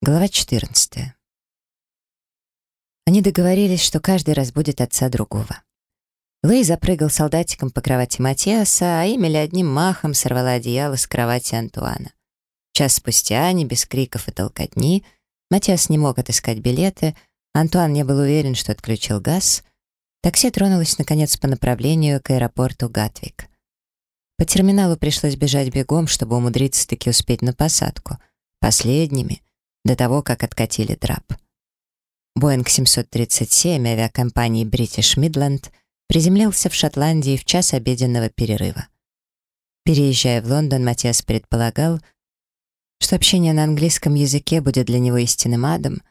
Глава 14. Они договорились, что каждый разбудит отца другого. Лэй запрыгал солдатиком по кровати Матиаса, а Эмили одним махом сорвала одеяло с кровати Антуана. Час спустя, не без криков и толкотни, Матиас не мог отыскать билеты, Антуан не был уверен, что отключил газ. Такси тронулось, наконец, по направлению к аэропорту Гатвик. По терминалу пришлось бежать бегом, чтобы умудриться таки успеть на посадку. Последними — до того, как откатили трап. Боинг 737 авиакомпании British Midland приземлился в Шотландии в час обеденного перерыва. Переезжая в Лондон, Матиас предполагал, что общение на английском языке будет для него истинным адом,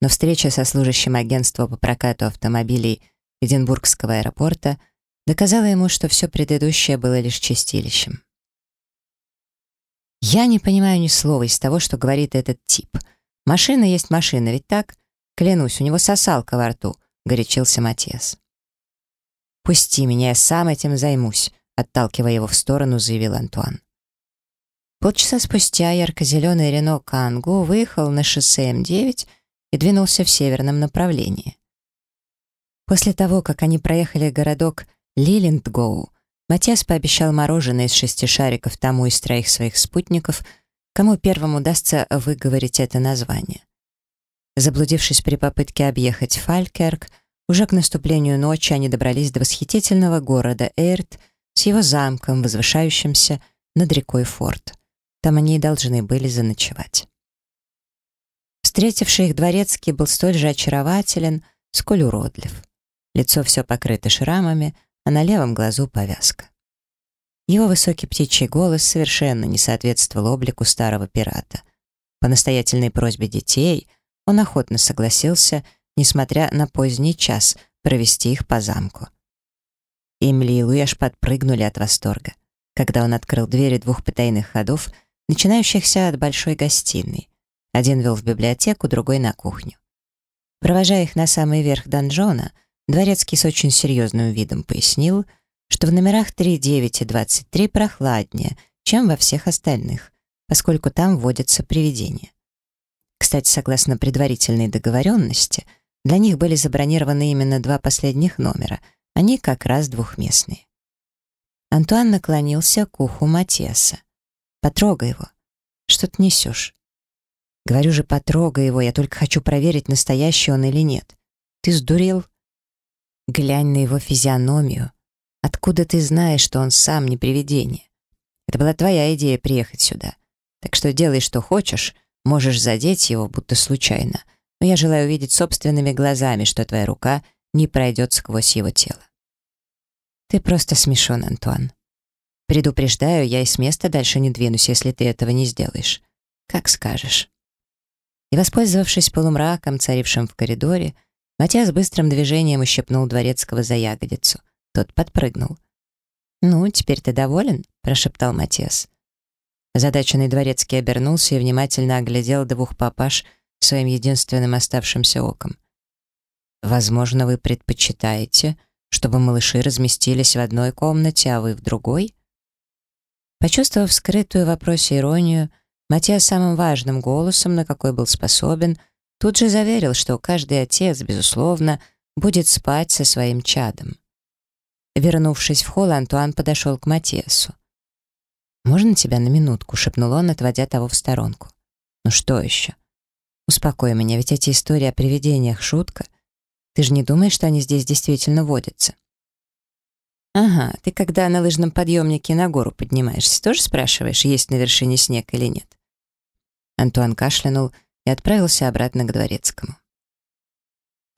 но встреча со служащим агентства по прокату автомобилей Эдинбургского аэропорта доказала ему, что все предыдущее было лишь чистилищем. «Я не понимаю ни слова из того, что говорит этот тип», Машина есть машина, ведь так? Клянусь, у него сосалка во рту, горячился Матиас. «Пусти меня, я сам этим займусь», отталкивая его в сторону, заявил Антуан. Полчаса спустя ярко-зеленый Рено Кангу выехал на шоссе М9 и двинулся в северном направлении. После того, как они проехали городок Лилиндгоу, Матиас пообещал мороженое из шести шариков тому из троих своих спутников — кому первым удастся выговорить это название. Заблудившись при попытке объехать Фалькерк, уже к наступлению ночи они добрались до восхитительного города Эрт с его замком, возвышающимся над рекой Форт. Там они и должны были заночевать. Встретивший их дворецкий был столь же очарователен, сколь уродлив. Лицо все покрыто шрамами, а на левом глазу повязка. Его высокий птичий голос совершенно не соответствовал облику старого пирата. По настоятельной просьбе детей он охотно согласился, несмотря на поздний час, провести их по замку. Эмили и Луи подпрыгнули от восторга, когда он открыл двери двух потайных ходов, начинающихся от большой гостиной. Один вел в библиотеку, другой — на кухню. Провожая их на самый верх донжона, дворецкий с очень серьезным видом пояснил — что в номерах 3, 9 и 23 прохладнее, чем во всех остальных, поскольку там водятся привидения. Кстати, согласно предварительной договоренности, для них были забронированы именно два последних номера, они как раз двухместные. Антуан наклонился к уху Матиаса. «Потрогай его. Что ты несешь?» «Говорю же, потрогай его, я только хочу проверить, настоящий он или нет. Ты сдурел?» «Глянь на его физиономию. Откуда ты знаешь, что он сам не привидение? Это была твоя идея приехать сюда. Так что делай, что хочешь, можешь задеть его, будто случайно. Но я желаю увидеть собственными глазами, что твоя рука не пройдет сквозь его тело. Ты просто смешон, Антуан. Предупреждаю, я и с места дальше не двинусь, если ты этого не сделаешь. Как скажешь. И, воспользовавшись полумраком, царившим в коридоре, Матиас быстрым движением ущипнул дворецкого за ягодицу — тот подпрыгнул. «Ну, теперь ты доволен?» — прошептал Матиас. Задаченный дворецкий обернулся и внимательно оглядел двух папаш своим единственным оставшимся оком. «Возможно, вы предпочитаете, чтобы малыши разместились в одной комнате, а вы в другой?» Почувствовав скрытую в вопросе иронию, Матиас самым важным голосом, на какой был способен, тут же заверил, что каждый отец, безусловно, будет спать со своим чадом. Вернувшись в холл, Антуан подошел к Матиасу. «Можно тебя на минутку?» — шепнул он, отводя того в сторонку. «Ну что еще?» «Успокой меня, ведь эти истории о привидениях — шутка. Ты же не думаешь, что они здесь действительно водятся?» «Ага, ты когда на лыжном подъемнике на гору поднимаешься, тоже спрашиваешь, есть на вершине снег или нет?» Антуан кашлянул и отправился обратно к дворецкому.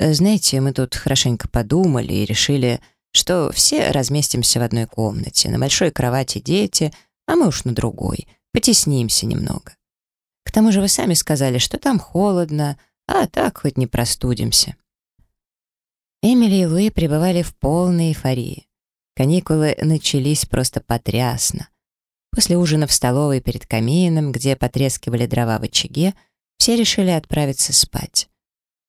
«Знаете, мы тут хорошенько подумали и решили...» что все разместимся в одной комнате, на большой кровати дети, а мы уж на другой, потеснимся немного. К тому же вы сами сказали, что там холодно, а так хоть не простудимся. Эмили и Луи пребывали в полной эйфории. Каникулы начались просто потрясно. После ужина в столовой перед камином, где потрескивали дрова в очаге, все решили отправиться спать.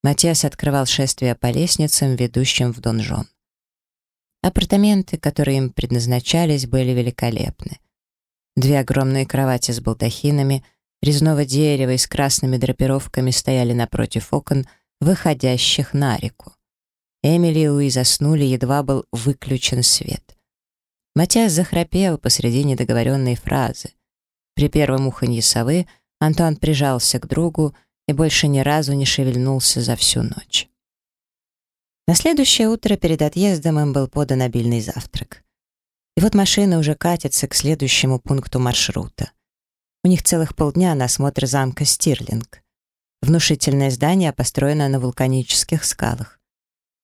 Матиас открывал шествие по лестницам, ведущим в донжон. Апартаменты, которые им предназначались, были великолепны. Две огромные кровати с балдахинами, резного дерева и с красными драпировками стояли напротив окон, выходящих на реку. Эмили и Луи заснули, едва был выключен свет. Матиас захрапел посреди недоговоренной фразы. При первом уханье совы Антуан прижался к другу и больше ни разу не шевельнулся за всю ночь. На следующее утро перед отъездом им был подан обильный завтрак. И вот машина уже катится к следующему пункту маршрута. У них целых полдня на осмотр замка Стирлинг. Внушительное здание построено на вулканических скалах.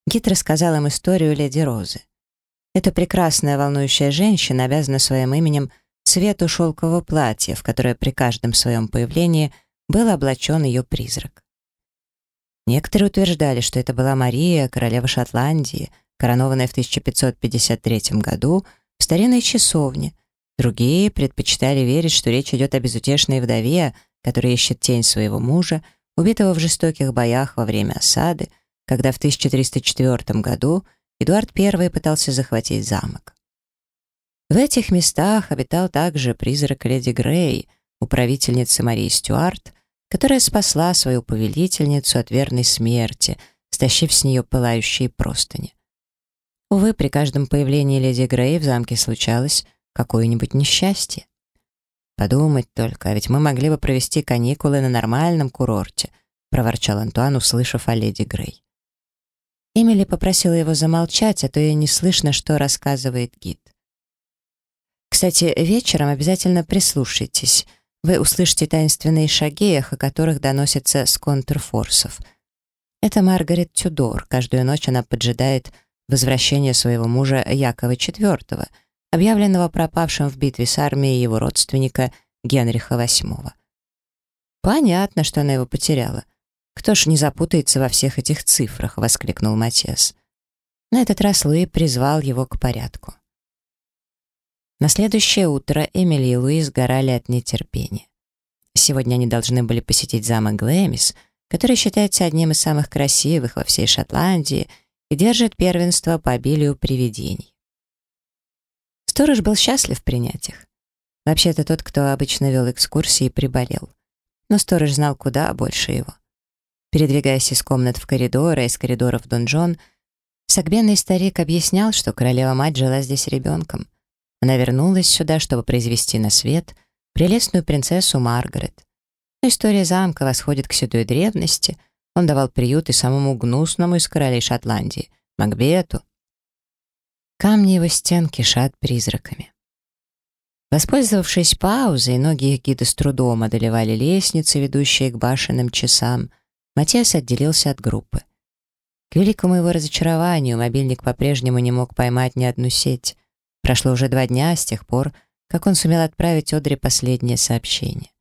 Гид рассказал им историю леди Розы. Эта прекрасная волнующая женщина обязана своим именем цвету шелкового платья, в которое при каждом своем появлении был облачен ее призрак. Некоторые утверждали, что это была Мария, королева Шотландии, коронованная в 1553 году в старинной часовне. Другие предпочитали верить, что речь идет о безутешной вдове, которая ищет тень своего мужа, убитого в жестоких боях во время осады, когда в 1304 году Эдуард I пытался захватить замок. В этих местах обитал также призрак леди Грей, управительницы Марии Стюарт, которая спасла свою повелительницу от верной смерти, стащив с нее пылающие простыни. Увы, при каждом появлении леди Грей в замке случалось какое-нибудь несчастье. «Подумать только, а ведь мы могли бы провести каникулы на нормальном курорте», проворчал Антуан, услышав о леди Грей. Эмили попросила его замолчать, а то ей не слышно, что рассказывает гид. «Кстати, вечером обязательно прислушайтесь. Вы услышите таинственные шаги, эхо которых доносится с контрфорсов. Это Маргарет Тюдор. Каждую ночь она поджидает возвращение своего мужа Якова IV, объявленного пропавшим в битве с армией его родственника Генриха VIII. Понятно, что она его потеряла. Кто ж не запутается во всех этих цифрах, воскликнул Матиас. На этот раз Луи призвал его к порядку. На следующее утро Эмили и Луи сгорали от нетерпения. Сегодня они должны были посетить замок Глэмис, который считается одним из самых красивых во всей Шотландии и держит первенство по обилию привидений. Сторож был счастлив принять их. Вообще-то тот, кто обычно вел экскурсии, приболел. Но сторож знал куда больше его. Передвигаясь из комнат в коридоры, из коридоров в донжон, согбенный старик объяснял, что королева-мать жила здесь ребенком. Она вернулась сюда, чтобы произвести на свет прелестную принцессу Маргарет. Но история замка восходит к седой древности. Он давал приют и самому гнусному из королей Шотландии, Макбету. Камни его стен кишат призраками. Воспользовавшись паузой, ноги их гида с трудом одолевали лестницы, ведущие к башенным часам. Матиас отделился от группы. К великому его разочарованию мобильник по-прежнему не мог поймать ни одну сеть. Прошло уже два дня с тех пор, как он сумел отправить Одре последнее сообщение.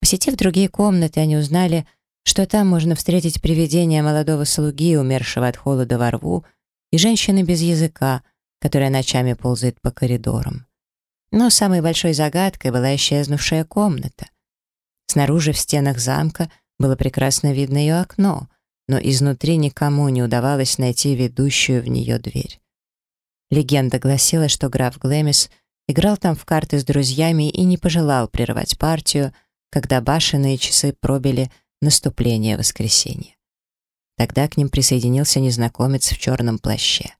Посетив другие комнаты, они узнали, что там можно встретить привидение молодого слуги, умершего от холода во рву, и женщины без языка, которая ночами ползает по коридорам. Но самой большой загадкой была исчезнувшая комната. Снаружи в стенах замка было прекрасно видно ее окно, но изнутри никому не удавалось найти ведущую в нее дверь. Легенда гласила, что граф Глэмис играл там в карты с друзьями и не пожелал прерывать партию, когда башенные часы пробили наступление воскресенья. Тогда к ним присоединился незнакомец в черном плаще.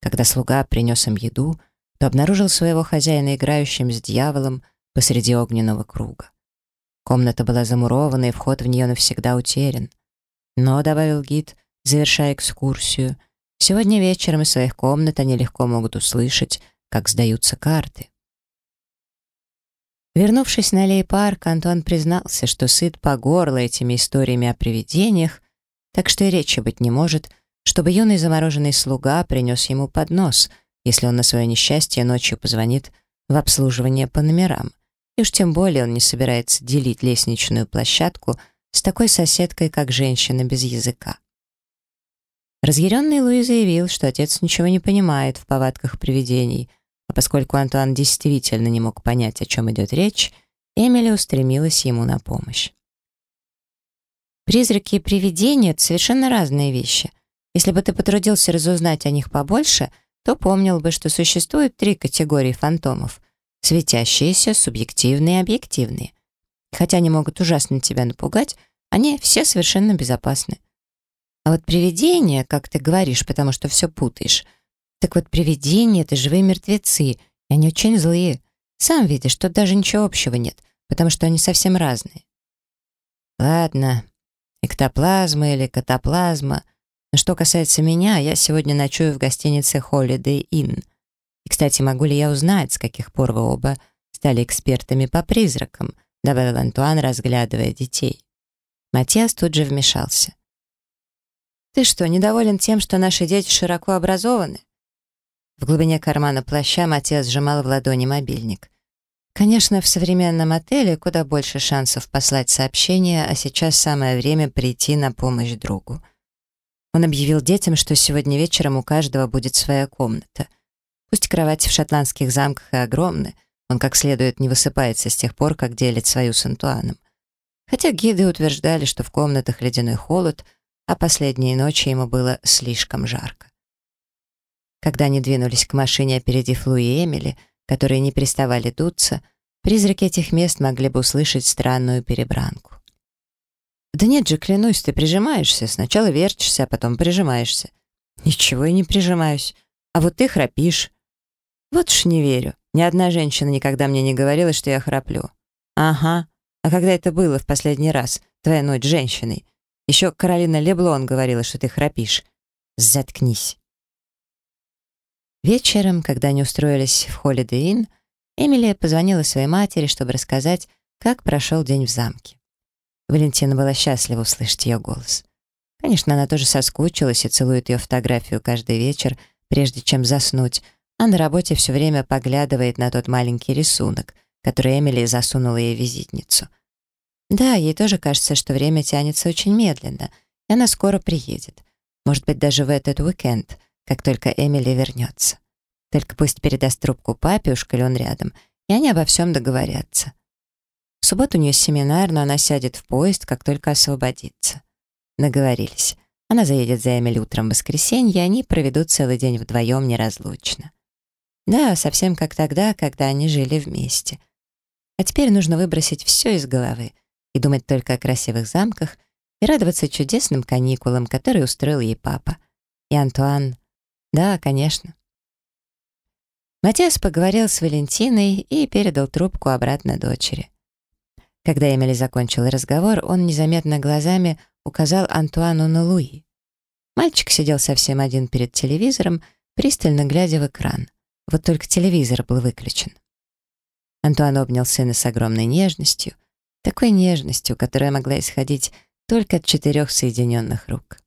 Когда слуга принес им еду, то обнаружил своего хозяина играющим с дьяволом посреди огненного круга. Комната была замурована, и вход в нее навсегда утерян. Но, добавил гид, завершая экскурсию, Сегодня вечером из своих комнат они легко могут услышать, как сдаются карты. Вернувшись на Лей-парк, Антон признался, что сыт по горло этими историями о привидениях, так что и речи быть не может, чтобы юный замороженный слуга принес ему поднос, если он на свое несчастье ночью позвонит в обслуживание по номерам. И уж тем более он не собирается делить лестничную площадку с такой соседкой, как женщина без языка. Разъяренный Луи заявил, что отец ничего не понимает в повадках привидений, а поскольку Антуан действительно не мог понять, о чем идет речь, Эмили устремилась ему на помощь. Призраки и привидения — это совершенно разные вещи. Если бы ты потрудился разузнать о них побольше, то помнил бы, что существует три категории фантомов — светящиеся, субъективные и объективные. Хотя они могут ужасно тебя напугать, они все совершенно безопасны. А вот привидения, как ты говоришь, потому что все путаешь, так вот привидения — это живые мертвецы, и они очень злые. Сам видишь, что даже ничего общего нет, потому что они совсем разные. Ладно, эктоплазма или катаплазма. Но что касается меня, я сегодня ночую в гостинице Holiday Inn. И, кстати, могу ли я узнать, с каких пор вы оба стали экспертами по призракам, добавил Антуан, разглядывая детей. Матиас тут же вмешался. «Ты что, недоволен тем, что наши дети широко образованы?» В глубине кармана плаща Матиас сжимал в ладони мобильник. Конечно, в современном отеле куда больше шансов послать сообщение, а сейчас самое время прийти на помощь другу. Он объявил детям, что сегодня вечером у каждого будет своя комната. Пусть кровати в шотландских замках и огромны, он как следует не высыпается с тех пор, как делит свою с Антуаном. Хотя гиды утверждали, что в комнатах ледяной холод, а последние ночи ему было слишком жарко. Когда они двинулись к машине, опередив Луи и Эмили, которые не переставали дуться, призраки этих мест могли бы услышать странную перебранку. «Да нет же, клянусь, ты прижимаешься. Сначала верчишься, а потом прижимаешься». «Ничего я не прижимаюсь. А вот ты храпишь». «Вот уж не верю. Ни одна женщина никогда мне не говорила, что я храплю». «Ага. А когда это было в последний раз, твоя ночь с женщиной? Еще Каролина Леблон говорила, что ты храпишь. Заткнись». Вечером, когда они устроились в Holiday Inn, Эмилия позвонила своей матери, чтобы рассказать, как прошел день в замке. Валентина была счастлива услышать ее голос. Конечно, она тоже соскучилась и целует ее фотографию каждый вечер, прежде чем заснуть, а на работе все время поглядывает на тот маленький рисунок, который Эмили засунула ей в визитницу. Да, ей тоже кажется, что время тянется очень медленно, и она скоро приедет. Может быть, даже в этот уикенд — как только Эмили вернется. Только пусть передаст трубку папе, уж коли он рядом, и они обо всем договорятся. В субботу у нее семинар, но она сядет в поезд, как только освободится. Договорились. Она заедет за Эмили утром в воскресенье, и они проведут целый день вдвоем неразлучно. Да, совсем как тогда, когда они жили вместе. А теперь нужно выбросить все из головы и думать только о красивых замках и радоваться чудесным каникулам, которые устроил ей папа. И Антуан да, конечно. Матиас поговорил с Валентиной и передал трубку обратно дочери. Когда Эмили закончил разговор, он незаметно глазами указал Антуану на Луи. Мальчик сидел совсем один перед телевизором, пристально глядя в экран. Вот только телевизор был выключен. Антуан обнял сына с огромной нежностью, такой нежностью, которая могла исходить только от четырех соединенных рук.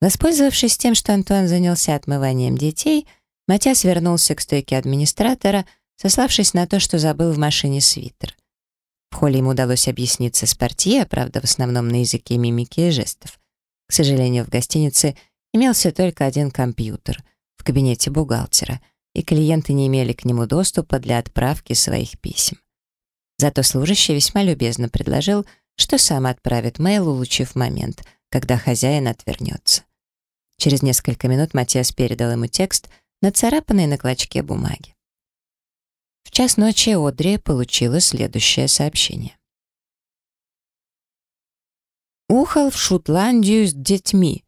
Воспользовавшись тем, что Антуан занялся отмыванием детей, Матяс вернулся к стойке администратора, сославшись на то, что забыл в машине свитер. В холле ему удалось объясниться с портье, правда, в основном на языке мимики и жестов. К сожалению, в гостинице имелся только один компьютер в кабинете бухгалтера, и клиенты не имели к нему доступа для отправки своих писем. Зато служащий весьма любезно предложил, что сам отправит мейл, улучив момент, когда хозяин отвернется. Через несколько минут Матиас передал ему текст, нацарапанный на клочке бумаги. В час ночи Одри получила следующее сообщение. «Ухал в Шотландию с детьми.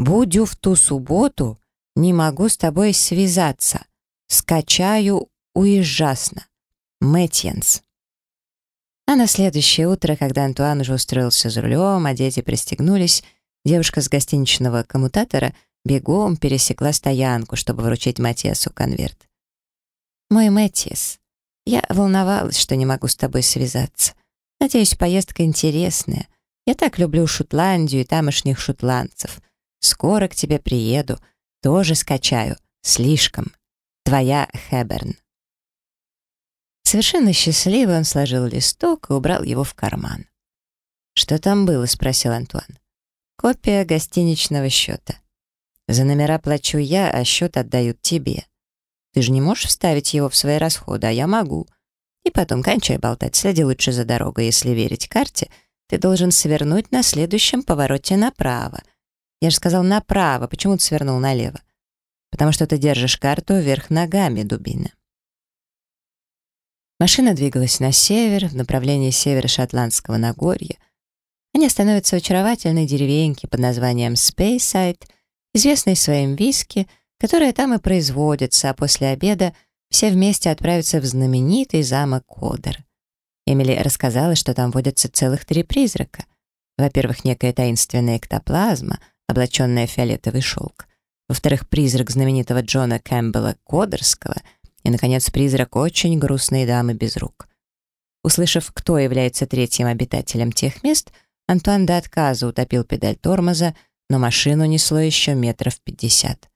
Будю в ту субботу, не могу с тобой связаться. Скачаю уезжасно. Мэтьенс». А на следующее утро, когда Антуан уже устроился за рулем, а дети пристегнулись, Девушка с гостиничного коммутатора бегом пересекла стоянку, чтобы вручить Матиасу конверт. «Мой Матиас, я волновалась, что не могу с тобой связаться. Надеюсь, поездка интересная. Я так люблю Шотландию и тамошних шотландцев. Скоро к тебе приеду. Тоже скачаю. Слишком. Твоя Хэберн». Совершенно счастливый он сложил листок и убрал его в карман. «Что там было?» — спросил Антуан. Копия гостиничного счета. За номера плачу я, а счет отдают тебе. Ты же не можешь вставить его в свои расходы, а я могу. И потом, кончай болтать, следи лучше за дорогой. Если верить карте, ты должен свернуть на следующем повороте направо. Я же сказал направо, почему ты свернул налево? Потому что ты держишь карту вверх ногами, дубина. Машина двигалась на север, в направлении северо-шотландского Нагорья. Они остановятся в очаровательной деревеньке под названием Спейсайд, известной своим виски, которая там и производится, а после обеда все вместе отправятся в знаменитый замок Кодер. Эмили рассказала, что там водятся целых три призрака. Во-первых, некая таинственная эктоплазма, облаченная в фиолетовый шелк. Во-вторых, призрак знаменитого Джона Кэмпбелла Кодерского. И, наконец, призрак очень грустной дамы без рук. Услышав, кто является третьим обитателем тех мест, Антуан до отказа утопил педаль тормоза, но машину несло еще метров пятьдесят.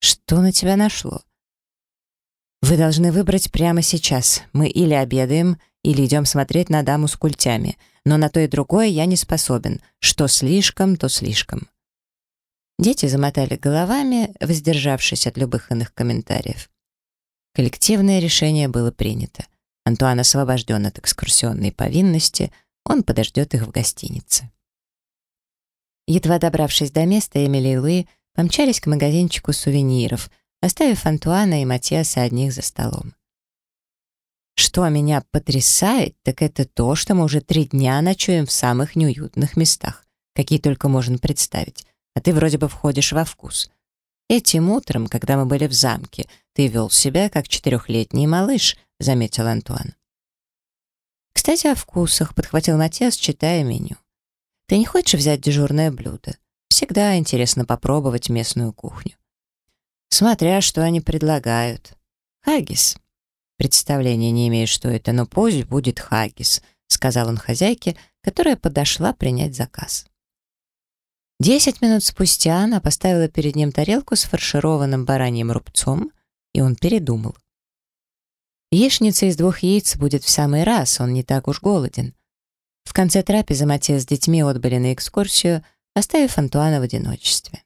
«Что на тебя нашло?» «Вы должны выбрать прямо сейчас. Мы или обедаем, или идем смотреть на даму с культями, но на то и другое я не способен. Что слишком, то слишком». Дети замотали головами, воздержавшись от любых иных комментариев. Коллективное решение было принято. Антуан освобожден от экскурсионной повинности, он подождет их в гостинице. Едва добравшись до места, Эмили и Луи помчались к магазинчику сувениров, оставив Антуана и Матиаса одних за столом. Что меня потрясает, так это то, что мы уже три дня ночуем в самых неуютных местах, какие только можно представить, а ты вроде бы входишь во вкус. Этим утром, когда мы были в замке, ты вел себя как четырехлетний малыш, заметил Антуан. Кстати, о вкусах, подхватил Матиас, читая меню. Ты не хочешь взять дежурное блюдо? Всегда интересно попробовать местную кухню. Смотря, что они предлагают. Хагис. Представления не имею, что это, но пусть будет хагис, сказал он хозяйке, которая подошла принять заказ. Десять минут спустя она поставила перед ним тарелку с фаршированным бараньим рубцом, и он передумал. Яичница из двух яиц будет в самый раз, он не так уж голоден. В конце трапезы Матья с детьми отбыли на экскурсию, оставив Антуана в одиночестве.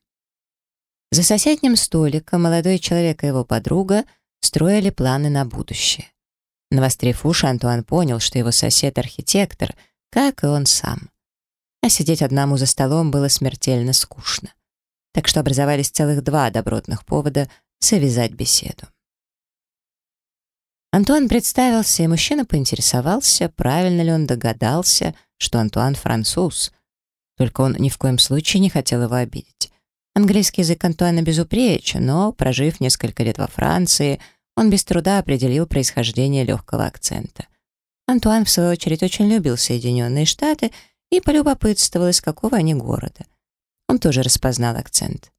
За соседним столиком молодой человек и его подруга строили планы на будущее. Навострив уши, Антуан понял, что его сосед — архитектор, как и он сам. А сидеть одному за столом было смертельно скучно. Так что образовались целых два добротных повода завязать беседу. Антуан представился, и мужчина поинтересовался, правильно ли он догадался, что Антуан француз. Только он ни в коем случае не хотел его обидеть. Английский язык Антуана безупречен, но, прожив несколько лет во Франции, он без труда определил происхождение легкого акцента. Антуан, в свою очередь, очень любил Соединенные Штаты и полюбопытствовал, из какого они города. Он тоже распознал акцент.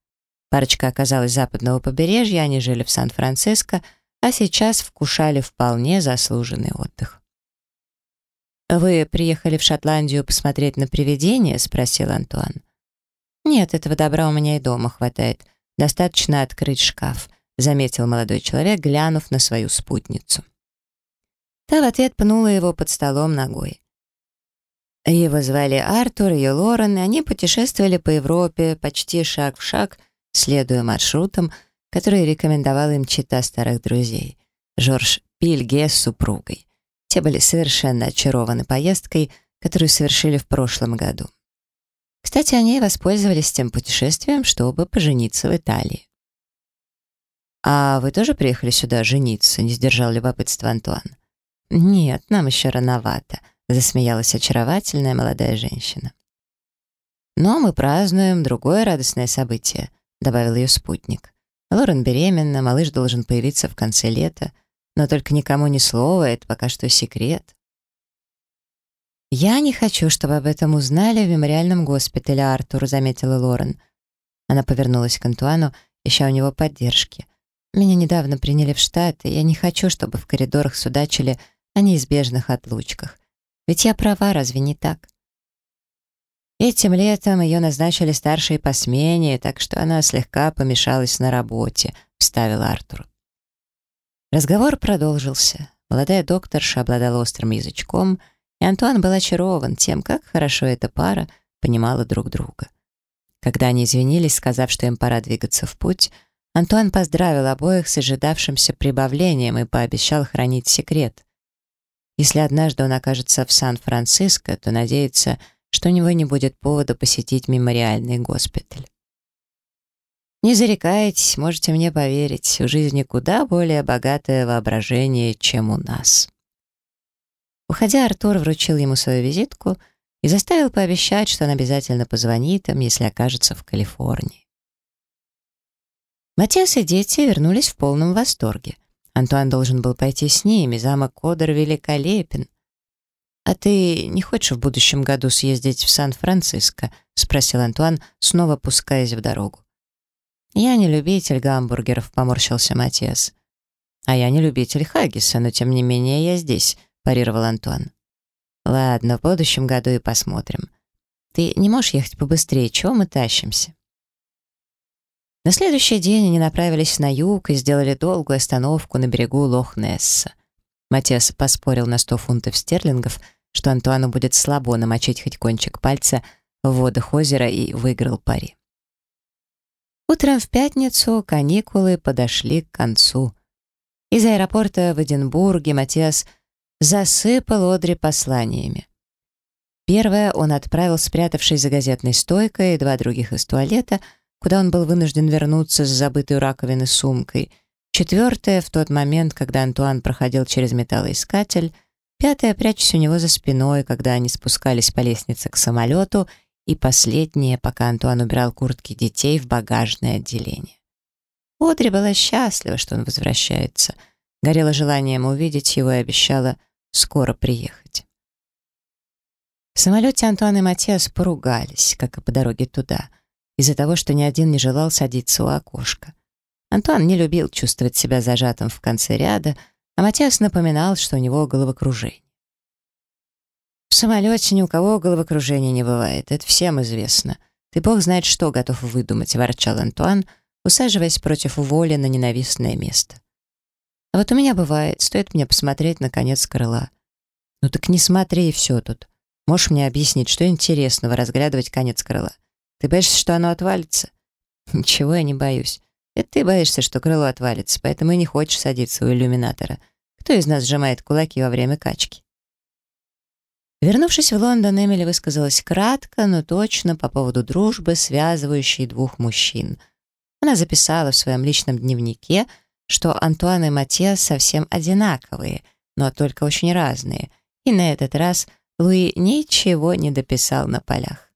Парочка оказалась западного побережья, они жили в Сан-Франциско, а сейчас вкушали вполне заслуженный отдых. «Вы приехали в Шотландию посмотреть на привидения?» — спросил Антуан. «Нет, этого добра у меня и дома хватает. Достаточно открыть шкаф», — заметил молодой человек, глянув на свою спутницу. Та в ответ пнула его под столом ногой. Его звали Артур, ее Лорен, и они путешествовали по Европе почти шаг в шаг, следуя маршрутам, которые рекомендовал им чита старых друзей. Жорж Пильге с супругой. Те были совершенно очарованы поездкой, которую совершили в прошлом году. Кстати, они воспользовались тем путешествием, чтобы пожениться в Италии. «А вы тоже приехали сюда жениться?» — не сдержал любопытство Антуан. «Нет, нам еще рановато», — засмеялась очаровательная молодая женщина. «Но мы празднуем другое радостное событие», — добавил ее спутник. «Лорен беременна, малыш должен появиться в конце лета, но только никому ни слова, это пока что секрет». «Я не хочу, чтобы об этом узнали в мемориальном госпитале, Артур», — заметила Лорен. Она повернулась к Антуану, ища у него поддержки. «Меня недавно приняли в Штаты, и я не хочу, чтобы в коридорах судачили о неизбежных отлучках. Ведь я права, разве не так?» Этим летом ее назначили старшей по смене, так что она слегка помешалась на работе, — вставил Артур. Разговор продолжился. Молодая докторша обладала острым язычком — и Антуан был очарован тем, как хорошо эта пара понимала друг друга. Когда они извинились, сказав, что им пора двигаться в путь, Антуан поздравил обоих с ожидавшимся прибавлением и пообещал хранить секрет. Если однажды он окажется в Сан-Франциско, то надеется, что у него не будет повода посетить мемориальный госпиталь. Не зарекайтесь, можете мне поверить, у жизни куда более богатое воображение, чем у нас. Уходя, Артур вручил ему свою визитку и заставил пообещать, что он обязательно позвонит им, если окажется в Калифорнии. Матиас и дети вернулись в полном восторге. Антуан должен был пойти с ними, замок Кодер великолепен. «А ты не хочешь в будущем году съездить в Сан-Франциско?» — спросил Антуан, снова пускаясь в дорогу. «Я не любитель гамбургеров», — поморщился Матиас. «А я не любитель хаггиса, но тем не менее я здесь», — парировал Антуан. «Ладно, в будущем году и посмотрим. Ты не можешь ехать побыстрее, чего мы тащимся?» На следующий день они направились на юг и сделали долгую остановку на берегу Лох-Несса. Матиас поспорил на 100 фунтов стерлингов, что Антуану будет слабо намочить хоть кончик пальца в водах озера и выиграл пари. Утром в пятницу каникулы подошли к концу. Из аэропорта в Эдинбурге Матиас засыпал Одри посланиями. Первое он отправил, спрятавшись за газетной стойкой, два других из туалета — куда он был вынужден вернуться с забытой раковины сумкой. Четвертое — в тот момент, когда Антуан проходил через металлоискатель. Пятое — прячась у него за спиной, когда они спускались по лестнице к самолету. И последнее, пока Антуан убирал куртки детей в багажное отделение. Одри была счастлива, что он возвращается. Горела желанием увидеть его и обещала скоро приехать. В самолете Антуан и Матиас поругались, как и по дороге туда — из-за того, что ни один не желал садиться у окошка. Антуан не любил чувствовать себя зажатым в конце ряда, а Матиас напоминал, что у него головокружение. В самолете ни у кого головокружения не бывает, это всем известно. Ты бог знает, что готов выдумать, ворчал Антуан, усаживаясь против воли на ненавистное место. А вот у меня бывает, стоит мне посмотреть на конец крыла. Ну так не смотри, и все тут. Можешь мне объяснить, что интересного разглядывать конец крыла? Ты боишься, что оно отвалится? Ничего я не боюсь. Это ты боишься, что крыло отвалится, поэтому и не хочешь садиться у иллюминатора. Кто из нас сжимает кулаки во время качки? Вернувшись в Лондон, Эмили высказалась кратко, но точно по поводу дружбы, связывающей двух мужчин. Она записала в своем личном дневнике, что Антуан и Матиас совсем одинаковые, но только очень разные, и на этот раз Луи ничего не дописал на полях.